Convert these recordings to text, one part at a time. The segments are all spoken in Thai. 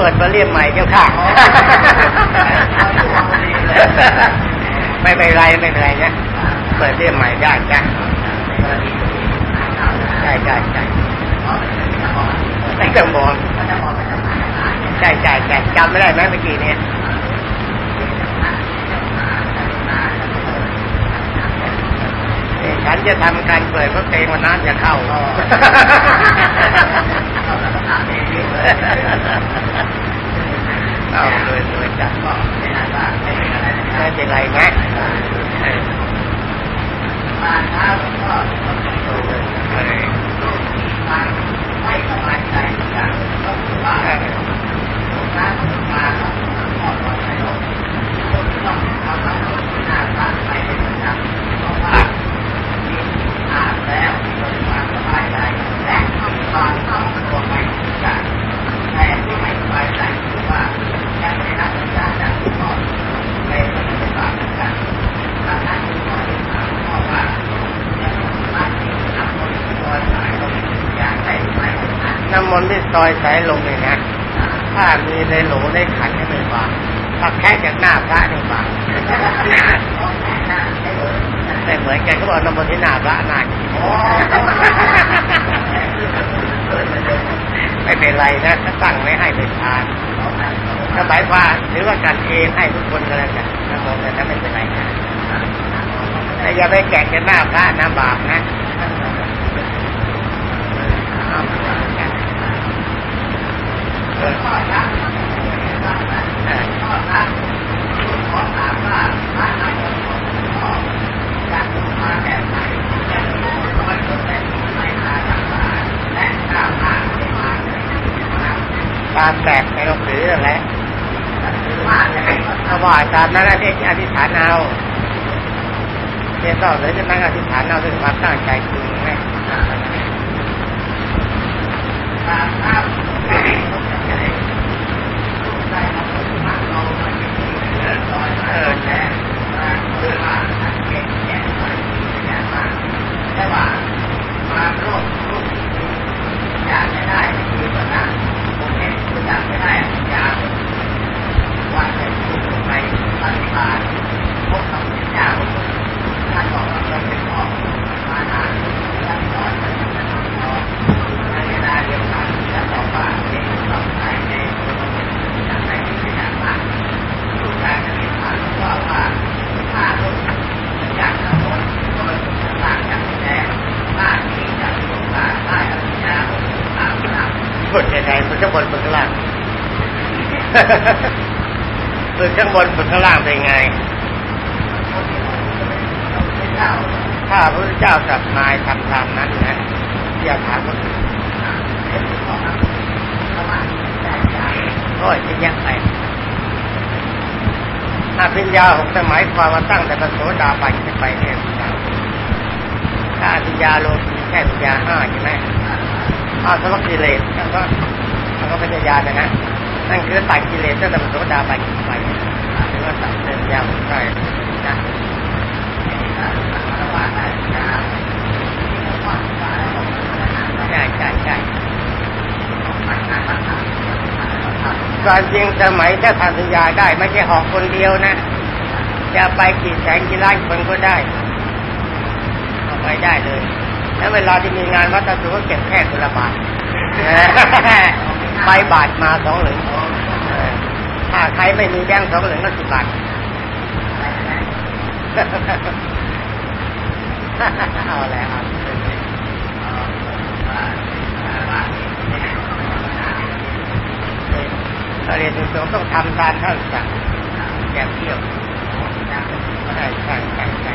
ปิดมาเรียมใหม่เจ้าค่ะ ไม่เป็นไรไม่เป็นไรนะเปิดเรียมใหม่ได้จ้ะใช่ใช่ใช่ไม่ต้องมองใช่ใช่ใช่จำไม่ได้ไหมเมื่อกี้เนี่ยฉันจะทำการเปิดเพราะเกรงว่าน้ำจะเข้า เอาเลยเลยจ้ะไม่เป็นไรนะมาเช้าก็ไม่สบายใจอย่างก็คือว่าน้ำมาแล้วก็ปลอดภัยต้องทำให้หน้าตาไปเป็นประจำเพราะว่ามีอาบแล้วมีความสบายใจและตอนเข้าตัวไปจะแต่ที่ไม่สบายใจคือว่ายังไม่รับสัญญาจากคุณพ่อในปฏิบัติกันดังนั้นคุณพ่อจึงถามพ่อว่าจะสามารถที่จะนำคนซอยสายลงอย่างไรหรือไม่น้ำมนต์ที่ซอยสายลงเนี่ยนะถ้ามีในโหลในขันไม่บางถ้าแค่จากหน้าพระนี่บางแต่เหมือนกันเขาบอกน้ำมนต์ที่หน้าพระหน้า ไม่เป็นไรนะถ้าตั้งไม่ให้เป็นทานถ้าหมายควาหรือว่าการเองให้ทุกคนก็แล้วกันน้ำมนต์นั้นไม่เป็นไรนะแต่อย่าไปแกะกันหน้าพระนะบาปนะตามแตกในหนังสือนั่นแหละถ้าว่าตามนั้นที่อธิษฐานเอาเรียนต่อเลยจะนั่งอธิษฐานเอาถึงความตั้งใจจริงไหมเออใช่แต่ว่ามาโลก อยากจะได้คือแบบนั้นผมเห็นคุณอยากจะได้ยาว่าจะไปปฏิบัติพบกับพระเจ้าท่านบอกว่าเราเป็นพ่อมาทาท่านสอนท่านจะทำต่อในเวลาเดียวกันและบอกว่าเด็กต้องใช้ในอยากได้ที่อยากมากลูกชายจะมีฐานว่าว่าถ้าลูกอยากจะพ้นก็เป็นคนต่างจากแม่หน้าที่จะลงการได้อนุญาตตามหน้า ฝึกยังไงฝึกข้างบนฝึกข้างล่างฝึกข้างบนฝึกข้างล่างเป็นไงถ้าพระพุทธเจ้าสับนายทำตามนั้นนะอย่าถามว่าโอ้ยจะยังไงถ้าปัญญาหกสมัยความมาตั้งแต่พระโสดาบันขึ้นไปเนี่ยถ้าปัญญาโลกีแค่ปัญญาห้าใช่ไหมอาสมัครกิเลสแก็แล้วก็ปัญญาเนี่ยนะนั่นคือตัดกิเลสตั้งแต่โสดาบันขึ้นไปหรือว่าตัดปัญญาใช่นะใช่ใช่ใช่การจริงสมัยถ้าทำสัญญาได้ ไม่ใช่หอกคนเดียวนะ จะไปกี่แสนกี่ล้านคนก็ได้ ไปได้เลย แล้วเวลาที่มีงานวัดตะสุก็เก็บแค่คนละบาทไปบาทมาสองหลึงถ้าใครไม่มีแบงค์สองหลึงก็สิบบาทเอาแล้วครับเราเรียนตรงๆต้องทำตามท่านสั่งอย่างเที่ยวใช่ใช่ใช่ใช่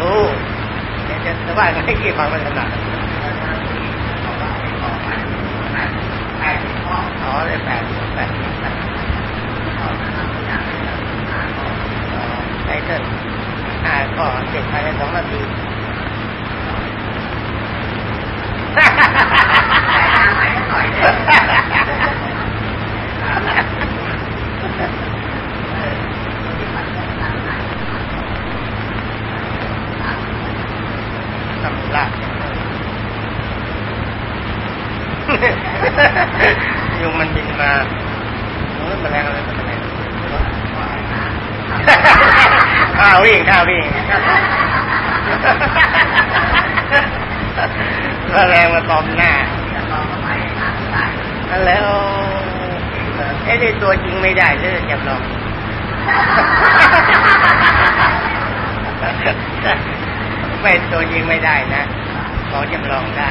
รู้จะจะว่าให้กี่ฟังมันขนาดอ๋อได้แปดแปดแปดไตเติ้ลห้าข้อเจ็ดภายในสองนาทีทำลา ยุงมันบินมาโอ้ยแมลงอะไรแมลงข้าววิ่งข้าววิ่งแมลงมาตอมหน้าแล้วไอ้นี่ตัวจริงไม่ได้เลยจำลองไม่ตัวจริงไม่ได้นะขอจำลองได้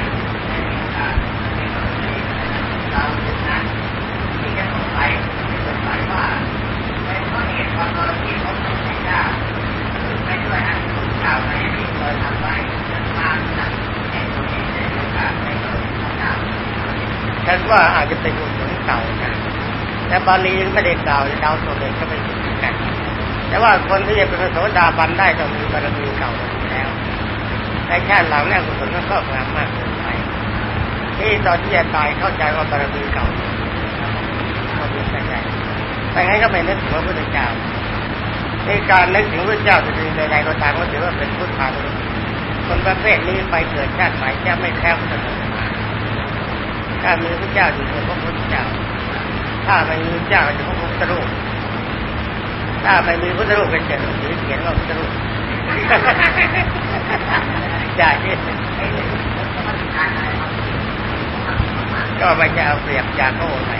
ว่าอาจจะเป็นกุศลเก่านะแต่บาลียังไม่ได้กล่าวดาวตัวเลยก็ไม่ถึงกันแต่ว่าคนที่จะเป็นพระโสดาบันได้ต้องมีบารมีเก่าอยู่แล้วในชาติหลังเนี่ยกุศลก็ครอบงำมากเกินไปที่ตอนที่จะตายเข้าใจว่าบารมีเก่าก็มีแต่ใจแต่งั้ก็ไม่นึกถึงพระพุทธเจ้าในการนึกถึงพระเจ้าจะเป็นใดๆก็ตามก็ถือว่าเป็นพุทธานุคนประเภทนี้ไปเกิดชาติใหม่จะไม่แคล้วพุทธศาสนา ถ้ามีพระเจ้าอยู่ในพระพุทธเจ้า ถ้าไม่มีเจ้าจะพระพุทธรูปถ้าไม่มีพุทธรูปเป็นเจริญหรือเขียนว่าพุทธรูปใช่ก็ไม่จะเอาเปรียบจากโอ้ไป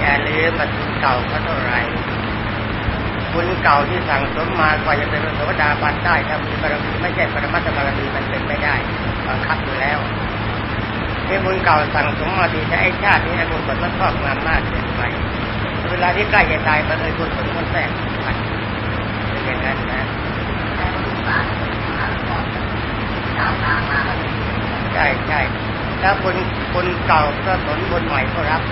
อย่าลืมมันเก่าเขาเท่าไร บุญเก่าที่สั่งสมมากว่าจะเป็นพระโสดาบันได้ถ้ามีบารมีไม่ใช่ปรมัตถบารมีมันเป็นไม่ได้บังคับอยู่แล้วที่บุญเก่าสั่งสมมาดีแต่ไอ้ชาตินี้ไอ้บุญผลมันครอบงำมากเกินไปเวลาที่ใกล้จะตายมันเลยบุญผลมันแทรกไปเป็นอย่างนั้นนะใช่ใช่แล้วบุญบุญเก่าก็ผลบุญใหม่ก็รับ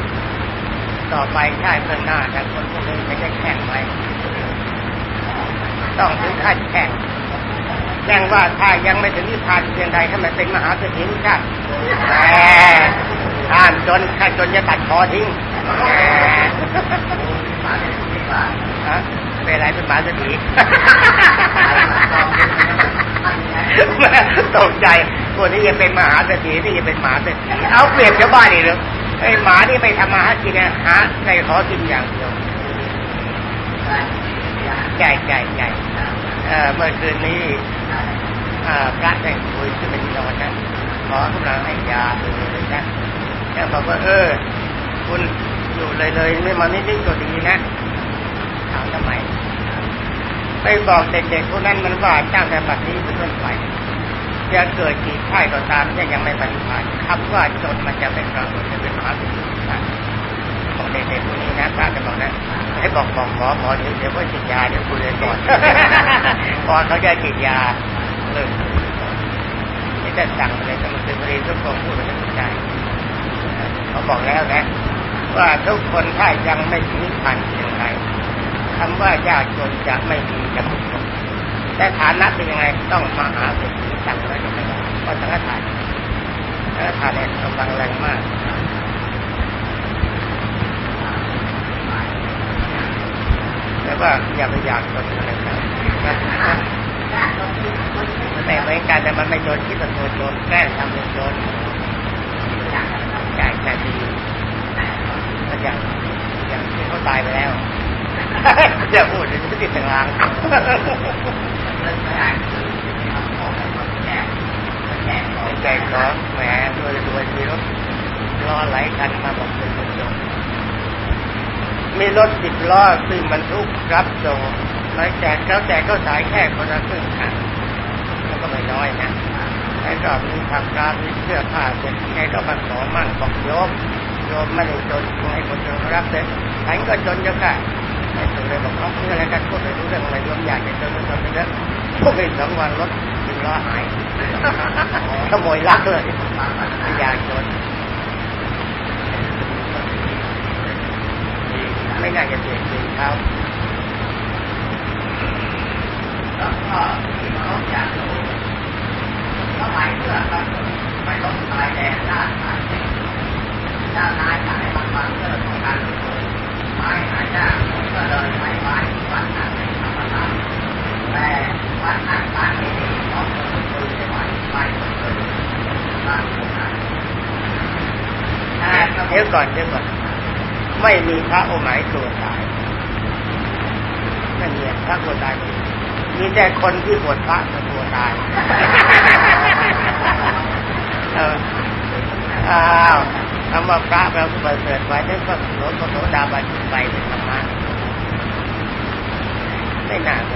ต่อไปใช่เพื่อนหน้าแต่คนพวกนี้ไม่ใช่แข่งไว้ ต้องถึงขั้นแข่งแจ้งว่าถ้ายังไม่ถึงนิพพานเพียงใดให้มันเป็นมหาเศรษฐีทุกชาติแต่ห้ามจนแค่จนจะตัดคอทิ้งฮะเป็นอะไรเป็นหมาเศรษฐีตกใจคนนี้ยังเป็นมหาเศรษฐีนี่ยังเป็นหมาเศรษฐีเอาเปรียบชาวบ้านอีกเลยไอ้หมานี่ไม่ทำมาหากินนะหาในขอกินอย่างเดียว ใช่ใช่ใช่เมื่อคืนนี้พระได้คุยขึ้นไปที่นอนนะขอกำลังให้ยาเลยนะแล้วบอกว่าเออ คุณอยู่เลยเลยไม่มานิดนิดก็ดีนะถามทำไมไปบอกเด็กๆพวกนั้นมันว่าจ้างแต่บัดนี้เป็นต้นไปจะเกิดกี่ข่ก็ตามเนี่ยยังไม่บรรลุคำว่าจนมันจะเป็นปรากฏจะเป็นมหาสุ ขบอกเด็กๆพวกนี้นะพระจะบอกนะให้บอกบอกหมอหมอเดี๋ยวเดี๋ยวว่าฉีดยาเดี๋ยวคุณเรียนก่อนพอนเขาจะฉีดยาเริ่มนี่จะสั่งอะไรสมุทรบุรีทุกคนพูดมันไม่ได้เขาบอกแล้วนะ ว่าทุกคนถ้ายังไม่ถึงพันยังไงคำว่ายากจนจะไม่มีจะมุกแต่ฐานะเป็นยังไงต้องมาหาเศรษฐีสั่งอะไรก็ไม่ได้เพราะสังฆทานสังฆทานเนี่ยกำลังแรงมาก แต่ว่าอย่าไปอยากจนอะไรกันแต่เหมือนกันแต่มันไม่โดนคิดเป็นตัวโจรแกล้งทำเป็นโจรใช่ใช่ดีมันอย่างอย่างที่เขาตายไปแล้วจะพูดถึงติดทางล่างเรื่องไม่ได้คือทำของมันแก่แก่ของแจกของแหมรวยรวยมีรถล้อไหลคันมาบอกเป็นคนจง มีรถสิบล้อซึ่งบรรทุกรับส่งแล้วแจกแล้วแจกก็สายแค่คนละครึ่งคันมันก็ไม่น้อยนะแล้วก็มีผักกาดมีเสื้อผ้าเสร็จไงก็มาขอมั่งบอกโยมโยมไม่ได้จนให้คนจนรับเสร็จฉันก็จนเยอะค่ะไอ้ตัวเลยบอกเขาเพื่ออะไรกันพูดไม่รู้เรื่องอะไรโยมอยากจะจนจนไปเถอะพวกอีกสองวันรถสิบล้อหายขโมยลักเลยไม่อยากจนไม่น่า จะเสียจริงเขาแล้วก็ที่มันต้อยากรู้สมัยเมื่อเราไม่ต้องตายแดนด้านไหนด้านนายขายมันมันเรื่องของการไม้หายากก็เลยไม่ไม้วัดหนั้นในธรรมดาแต่วัดหนั้นบ้านนี้ต้องเปิดปืนไว้ไปเปิดบ้านของนั้นเดี๋ยวก่อนเดี๋ยวก่อนไม่มีพระองค์ไหนตัวตาย พระตัวตายไม่มีแต่คนที่บวชพระตัวตายเอออ้าวคำว่าพระแปลว่าประเสริฐไว้นั่นก็โสดโสดาบันไปเป็นธรรมะไม่น่าโง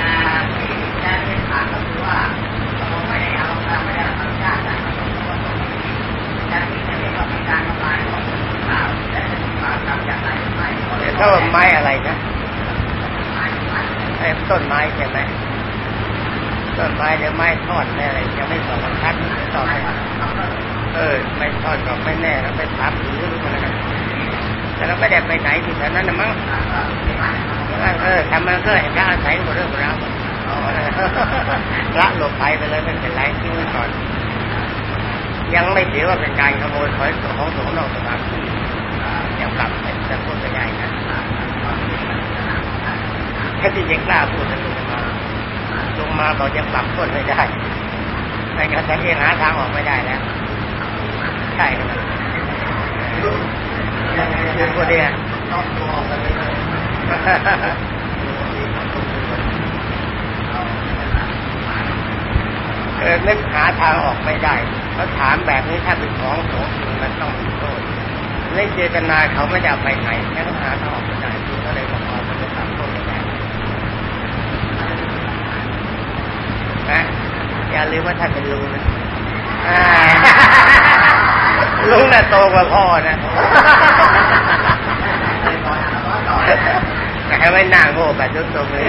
อ่าที่จะเรียนถามก็คือว่าผมไม่ได้เอาไม่ได้เอาญาตินะจากที่จะเรียกว่าเป็นการทำลายของข่าวและจะมีความจำจากไหนไม่ แต่ถ้าว่าไม้อะไรนะไอ้ต้นไม้ใช่ไหมต้นไม้หรือไม้ ทอดแม่อะไรยังไม่สองชัดตอบไม่เออ ไม่ทอดก็ไม่แน่แล้วไปถามหรือรู้กันแล้วกันแต่เราไม่ได้ไปไหนที่แถวนั้นนะมั้งเออทำมันก็เห็นพระอาศัยหมดเรื่องของเราละหลบไปไปเลยไม่เป็นไรทิ้งไว้ก่อน ยังไม่ถือว่าเป็นการขโมยถอยของสงฆ์นอกสถานที่ยังกลับเป็นจะพูดไม่ได้นะแค่ที่ยังกล้าพูดจะ มาลงมาบอกยังปรับต้นไม่ได้ในการแต่เองหาทางออกไม่ได้แล้ว ใช่ครับคือคนเดียวเออนึกหาทางออกไม่ได้เขาถามแบบนี้ถ้าเป็นของโสงมันต้องมีโทษในเจตนาเขาไม่ได้ไปไหนแค่ต้องหาทางออกไม่ได้ก็เลยบอกว่ามันจะทำโทษไม่ได้ นะอย่าลืมว่าท่านเป็นลุงนะอ่าลุงน่ะโตกว่าพ่อนะแต่ไม่น่าโง่แบบยุตรงเลย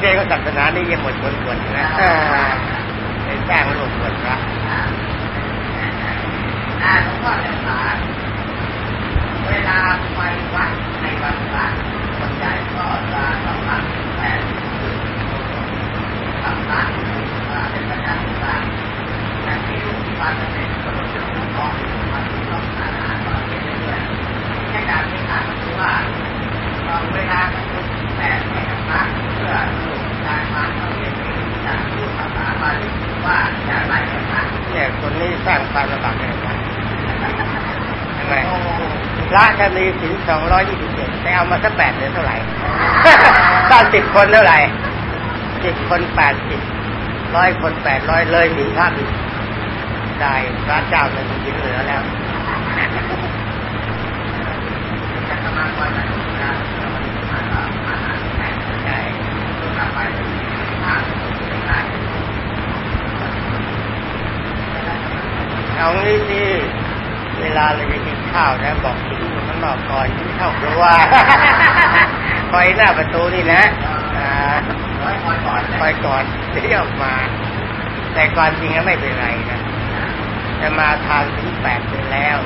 เจ้าศาสนานี่ยังหมดคนควรนะเป็นแจ้งลูกควรพระอ่าหลวงพ่อจะสาร เวลาไปวัดในวันพระคนใหญ่ก็จะต้องทำแต่ทำร้านเป็นประจำบ้างแต่ที่ลูกที่บ้านจะเป็นคนที่ต้องร้องมาที่ต้องทานอาหารตอนเย็นเรื่อยๆแค่การที่ถามก็คือว่าเวลาคุณแต่ไม่ทำร้านเพื่อลูกการมาเข้าเรียนจากพูดภาษาบาลีว่าจะไล่กันมา เนี่ยคนนี้สร้างความลำบากให้เราทำไมพระจะมีศีล สองร้อยยี่สิบเจ็ดแต่เอามาสักแปดเหลือเท่าไหร่ถ้าสิบคนเท่าไหร่สิบคนแปดสิบร้อยคนแปดร้อยเลยหนีพระอีได้พระเจ้านมีเหลือแล้วจะทำงานวันนั้นนะมาต่อแม่ใช่ตัวกลับไปถ้าเอางี้ที่ เวลาเราจะกินข้าวนะบอกกินอยู่ข้างนอกก่อนกินข้าวครัวคอยหน้าประตูนี่นะอ่าร้อยคอยก่อนคอยก่อนที่ออกมา แต่ความจริงก็ไม่เป็นไรนะจะมาทานถึงแปดเป็นแล้ว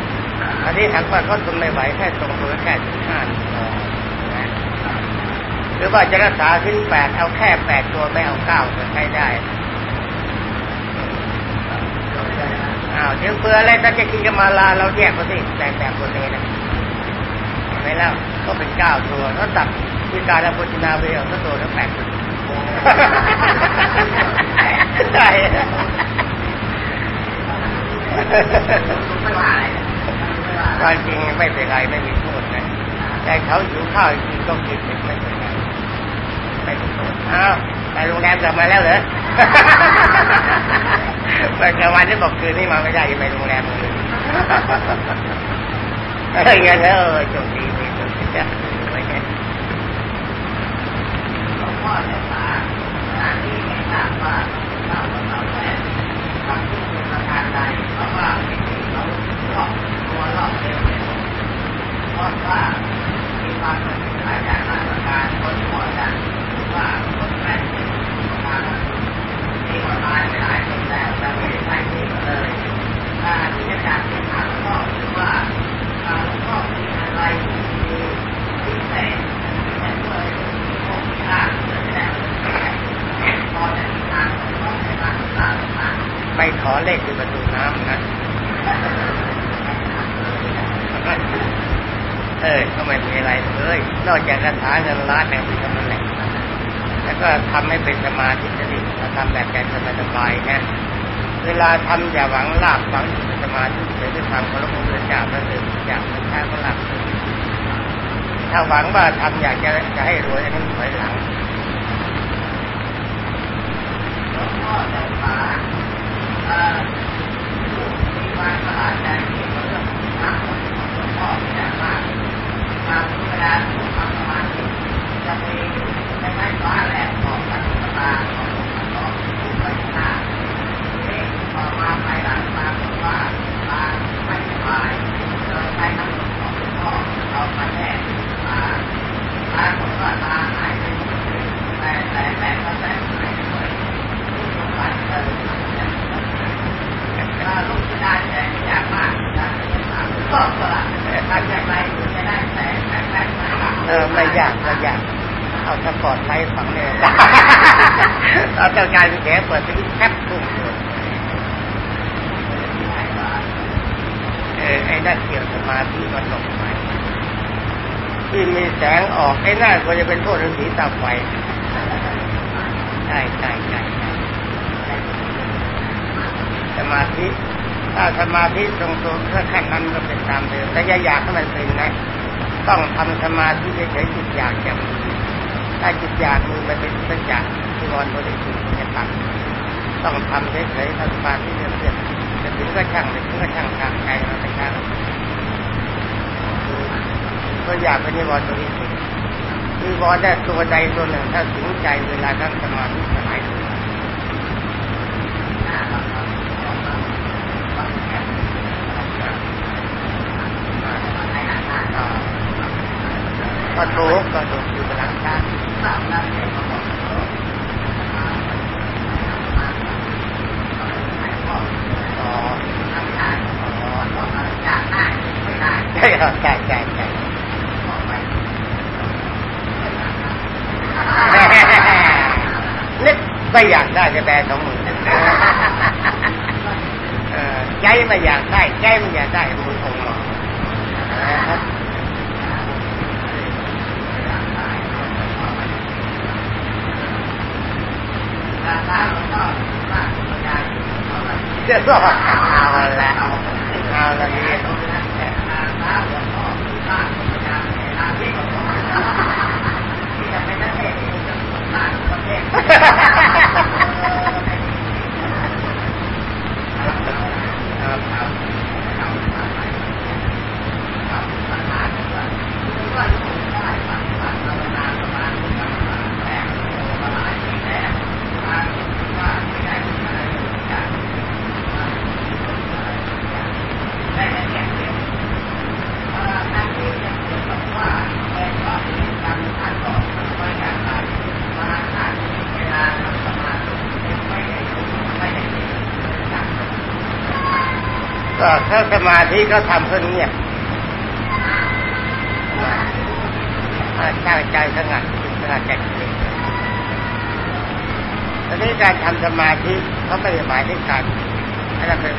อันนี้ถังว่าเขาทนไม่ไหวแค่ตรงตัวแค่ถึงห้าพอนะหรือว่าจะรักษาถึงแปดเอาแค่แปดตัวไม่เอาเก้าจะใช้ได้ อ้าวเดี๋ยวเบื่ออะไรถ้าจะกินกับมาลาเราแยกก็สิแต่แต่คนนี้นะเห็นไหมแล้วก็เป็นเก้าตัวถ้าตัดวิการพุทธินาเวลก็โตแล้วแปดใช่ความจริงไม่เป็นไรไม่มีโทษนะแต่เขาอยู่ข้าวกินก็กินไม่เป็นไรไม่เป็นโทษอ้าว ไปโรงแรมกลับมาแล้วเหรอไปกลางวันที่บอกคืนนี้มาไม่ได้ไปโรงแรมเลยเอองั้นแล้วโชคดีไปโชคดีจ้ะไม่ใช่หลวงพ่อจะสาสาที่ไม่ทราบว่าเราเราแค่ทำที่เป็นประการใดเพราะว่าเราหลอกตัวหลอกเร็วเลยเพราะว่ามีความสนใจจากราชการคนหัวจากว่าคนแรกที่มามีกฎหมาย ไปหลายคนแล้วแต่ไม่ได้ใช้ที่เลยที่จะจากที่ถาก็คือว่าหลวงพ่อมีอะไรที่พิเศษที่จะช่วยพวกที่ร่างเกิดแล้วพอจะมีทางของในร่างต่างไปขอเลขที่ประตูน้ำนะเออก็ไม่มีอะไรเลย นอกจากคาถาเงินล้านเนี่ยมีเท่านั้นแหละ แล้วก็ทำให้เป็นสมาธิสติทำแบบใจสบายๆนะเวลาทำอย่าหวังลาบหวังสมาธิเฉยๆทำเคารพพระพุทธเจ้าพระเสด็จเจ้าพระชาก็หลับถ้าหวังว่าทำอยากจะจะให้รวยนั้นถอยหลังหลวงพ่อจะสาเอ่อมีความประหลาดใจเกี่ยวกับเรื่องน้ำของหลวงพ่อเนี่ยมากบางเวลาทำสมาธิจะมีในไม้ฟ้าแหลมของพระพุทธตาของหลวงพ่อกมามาบอกว่าตาไม่สบายเราใช้น้ำของหลวงพ่อเรามาแช่ตาตาบอกว่ามสมบัติกจะได้แต่ยากมากจะถามก็ก็ละทำอย่างไรถึงจะได้แต่แต่แต่เออไม่ยากไม่ยาก เอาสปอร์ตไลท์ฝังเนี่ยเอาเจ้าการเป็นแขเปิดสวิตช์แคปพุ่งเออไอ้นั่นเกี่ยวสมาธิมันหลงไปที่มีแสงออกไอ้นั่นก็จะเป็นโทษฤาษีตาไฟใช่ใช่ใช่ใช่สมาธิถ้าสมาธิตรงๆถ้าขั้นนั้นก็เป็นตามเดิมแต่อย่าอยากให้มันเป็นนะ ต้องทำสมาธิเฉยๆจิตอยากจะมี ถ้าจิตอยากมีมันเป็นสัญญาที่วอนบริสุทธิ์จะตัดต้องทำเฉยๆทำสมาธิเรื่อยๆจะถึงก็ช่างจะถึงก็ช่างทางใจเราไม่ช่างก็อยากเป็นนิวรณ์บริสุทธิ์นิวรณ์ได้ตัวใดตัวหนึ่งถ้าถึงใจเวลาทั้งสมาธิสลายตัว ก็ถูกก็ถูกอยู่หลังชาติอ๋ออ๋อใช่ครับใช่ใช่ใช่นึกไม่อยากได้จะแบสองหมือเออใจไม่อยากได้ใจไม่อยากได้มือคงหรอ จะรอดเอาละเอาละนี่ครับ มาธิก็ทำเพื่อเงียบตั้งใจสงัดสงัดใจเองทีนี้การทำสมาธิเขาไม่ได้หมายถึงการให้เป็น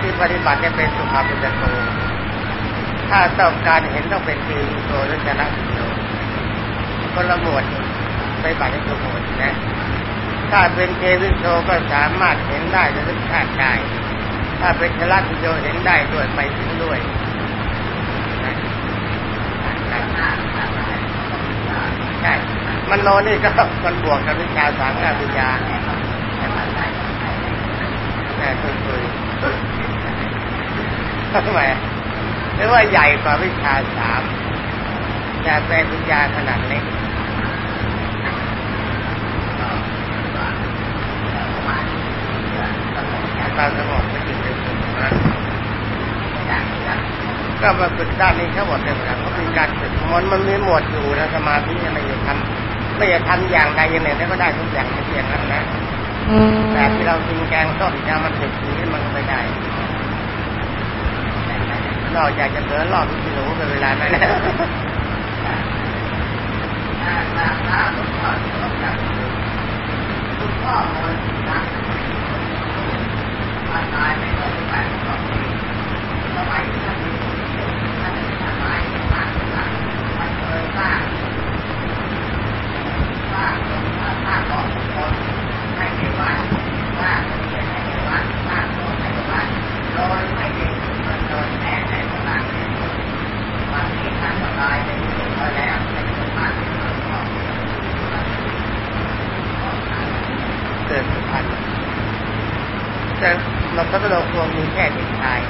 ที่ปฏิบัติเป็นสุภาพบุรุษโตถ้าต้องการเห็นต้องเป็นตีโตหรือชนะโตคนละหมวดไปบัตรตัวหมวดนะ ถ้าเป็นเทวิโชก็สามารถเห็นได้จะลึกชาติได้ ถ้าเป็นชลัติโยเห็นได้ด้วยไปถึงด้วยใช่มันโนนี่ก็มันบวกกับวิชาสังฆวิญญาแม่คุยคุยทำไมหรือว่าใหญ่กว่าวิชาสามแต่เป็นวิญญาขนาดเล็กตามสมองไม่จริงเลยนะก็มาฝึกด้านนี้ทั้งหมดเลยครับเขาเป็นการฝึกมันมันมีหมวดอยู่นะสมาธิไม่จะทำไม่จะทำอย่างใดอย่างหนึ่งแล้วก็ได้ทุกอย่างไม่เพียงนั้นนะแต่ที่เรากินแกงส้มจะมันติดสีมันไม่ได้นอกจากจะเผลอรอบที่หนูเป็นเวลานั้นแล้วคุณพ่อคนนะมาตายไม่ต้อ แพ้ในสถานที่วันนี้ท่านก็ตายไป เรียบร้อยแล้วในสถานที่เราชอบเกิดสุพรรณแต่เราก็เราควรมีแค่เด็กชาย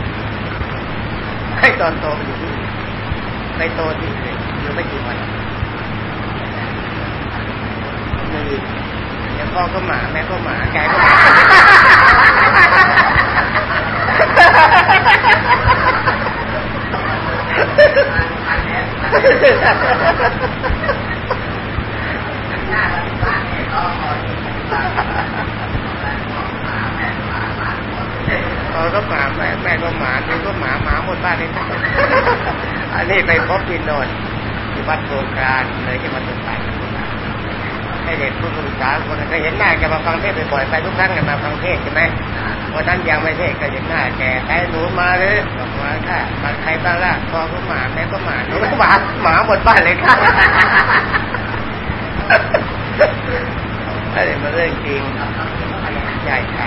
ให้ตอนโตไปอยู่ที่อื่นไปโตที่อื่นอยู่ไม่กี่วันมีเดี๋ยวพ่อก็หมาแม่ก็หมาแกก็หมาเอ อก็หมาแม่แม่ก็หมาดูก็หมาหมาหมดบ้านเลยนะอันนี้ไปพบที่โนนที่วัดโบราณเลยที่มันตกไปให้เด็กผู้ศึกษาคนก็เห็นหน้าแกมาฟังเทศบ่อยๆไปทุกครั้งแกมาฟังเทศใช่ไหมวันนั้นยังไม่เทศก็เห็นหน้าแกใครหนูมาเลยบอกมาค่ะมาใครบ้างล่ะพ่อก็หมาแม่ก็หมาหนูก็หมาหมาหมดบ้านเลยค่ะอันนี้มันเรื่องจริงใช่ใช่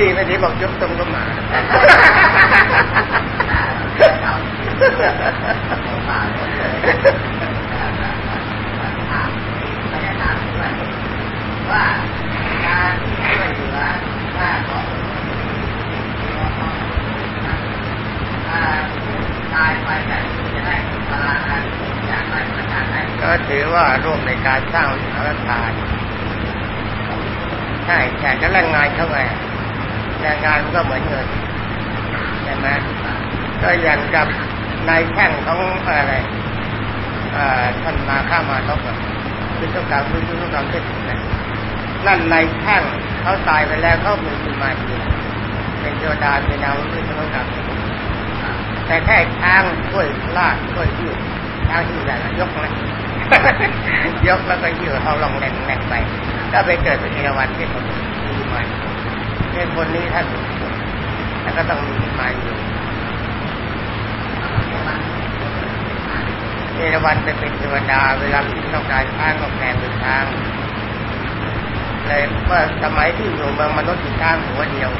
ดีไม่ดีบอกยกตรงก็มาว่าการช่วยเหลือหน้าของตายไปแต่จะได้พลังงานจากไหนมาจากไหนก็ถือว่าร่วมในการสร้างสารทานใช่แต่ก็แรงงานเข้าไป แรงงานก็เหมือนเงินใช่ไหมก็อย่างกับนายแข่งของอะไรท่านมาข้ามาลบคือต้องการคือต้องการเท็จนะนั่นนายแข่งเขาตายไปแล้วเขามีมีมาจริเป็นโยดาเป็นดาวคือต้องการแต่แค่ช้างช่วยลากช่วยยืดช้างที่ใหญ่ยกนะยกแล้วก็ยืดเขาลองแรงแรงไปก็ไปเกิดเป็นเอราวันที่ผมมีมา นคนนี้ท่านแล้วก็ต้องมีมาอยู่เอราวันไปเป็นเทวดา เวลาที่ต้องการช้างก็แปลงเป็นช้างเลยว่าสมัยที่อยู่เมืองมนุษย์ที่ช้างหัวเดียว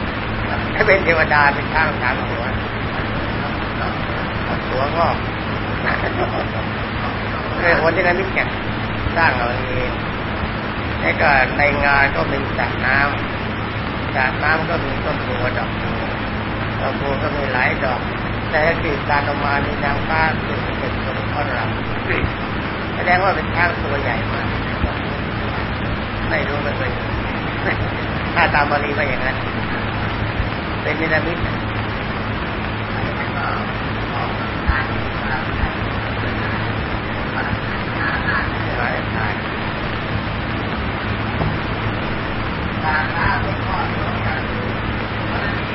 ถ้าเป็นเทวดาเป็นช้างสามหัวหัวงอกเลยคนที่นั้นมิแก่สร้างเอาเองแล้วก็ในงานก็มีสระน้ำ สระน้ำก็มีต้นบัวดอกดอกบัวก็มีหลายดอก แต่ถ้าติดการออกมามีนางฟ้าคือเป็นตัวข้อเราแสดงว่าเป็นช้างตัวใหญ่มากไม่รู้มันเป็นถ้าตามบาลีว่าอย่างนั้น เป็นนิรมิตหลายทาย การท้าที่ต้องการมันมี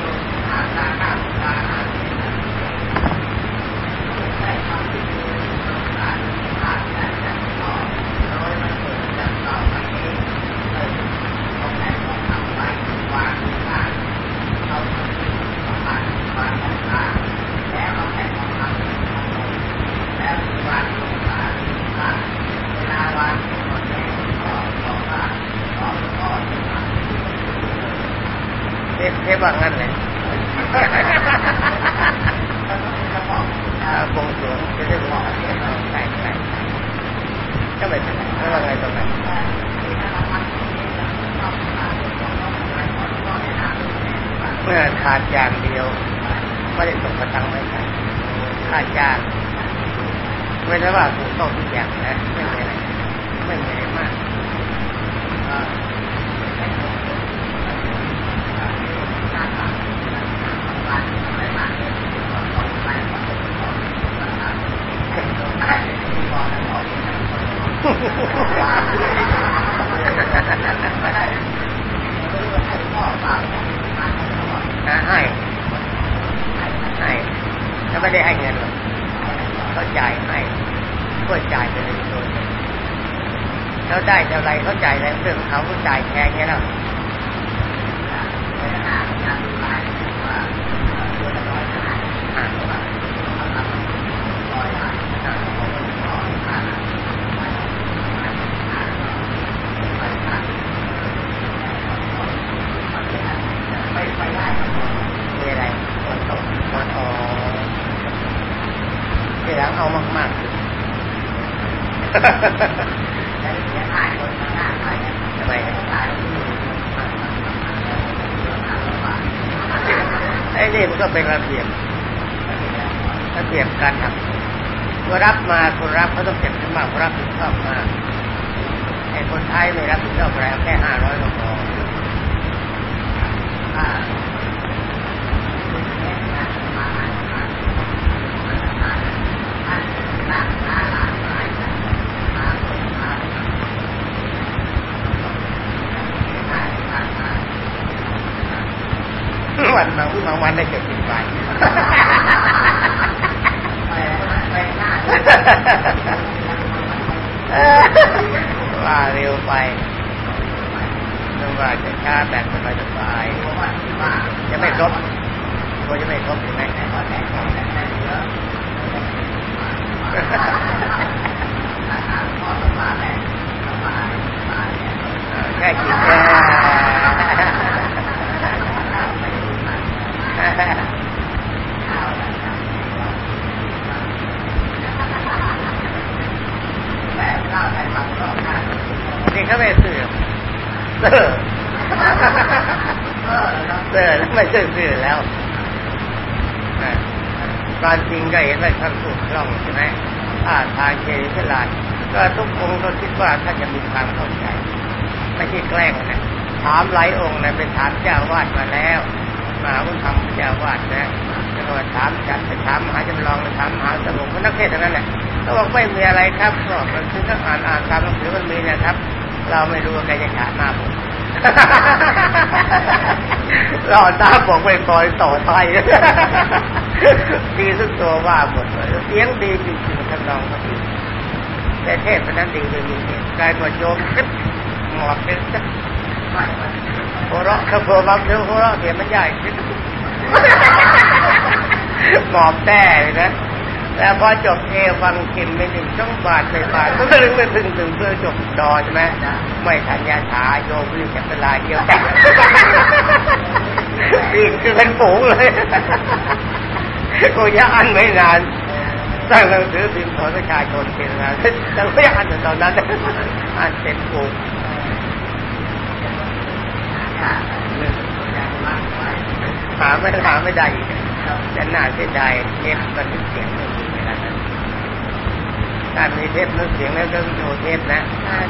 การท้าการฆ่าการฆ่าในการทำ ให้ ให้ถ้าไม่ได้ให้เงินหรอกเขาจ่ายให้ก็จ่ายไปเลยโดยเขาได้เท่าไรเขาจ่ายอะไรเรื่องเขาก็จ่ายแทนเงี้ยแล้วอะไรคนตกคนออกทีหลังเอามากๆ ทำไมไอ้นี่มันก็เป็นระเบียบระเบียบการทำก็รับมาคนรับเขาต้องเก็บขึ้นมาคนรับผิดชอบมากไอ้คนไทยไม่รับผิดชอบอะไรแค่ห้าร้อยก็พอ วันบางบาวันได้เจ็ดสิบบาว่าเร็วไปนึกว่าจะช้าแบบสบายสบายจะไม่ครบกลัวจะไม่ครบใช่ไหมแค่กินแค่นี่เขาไม่สื่อ เสื่อเสื่อแล้วไม่ใช่สื่อแล้วความจริงก็เห็นว่าท่านพูดคล่องใช่ไหมท่าทางเฉยฉลาดก็ทุกองค์ก็คิดว่าท่านจะมีความเข้าใจ ไม่ใช่แกล้งนะถามหลายองค์นะเป็นถามเจ้าวาดมาแล้วมาวุฒธรรมเจ้าวาดนะแล้วก็ถามจัดไปถามมหาจำลองไปถามมหาสมุทรนักเทศทั้งนั้นแหละเขาบอกไม่มีอะไรครับก็มันคือต้องอ่านอ่านตามหนังสือมันมีนะครับ เราไม่รู้ว่าใครจะฉาหน้าผม รอตาบอกไม่ปล่อยต่อไทยดีทุกตัวว่าหมดเลยเสียงดีจริงๆทำนองก็ดีแต่เทศนั้นดีเลยจริงๆกลายเป็นโยมคลิปหมอบเป็นสักหัวเราะขบวนบังเดียวหัวเราะเสียงมันใหญ่หมอบแต่เลยนะ แล้วพอจบเอฟังกินไม่หนึ่งช่องบาทไปบาทก็ถึงไม่ถึงถึงเพื่อจบดอใช่ไหมไม่ทันยาถาโยมรีบจับเวลาเดียวแต่อีกคือเป็นฝูงเลยกูจะอันไม่นานสร้างหนังสือพิมพ์ของประชาชนเป็นนะแต่ไม่อ่านตอนนั้นอ่านเป็นฝูงหาไม่หาไม่ได้จะน่าเสียดายเทปบันเสียง นั้นถ้ามีเทปนึกเสียงแล้วก็ดูเทปนะ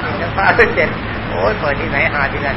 ถึงจะฟ้าเสร็จโอ้ยเปิดที่ไหนหาที่นั่น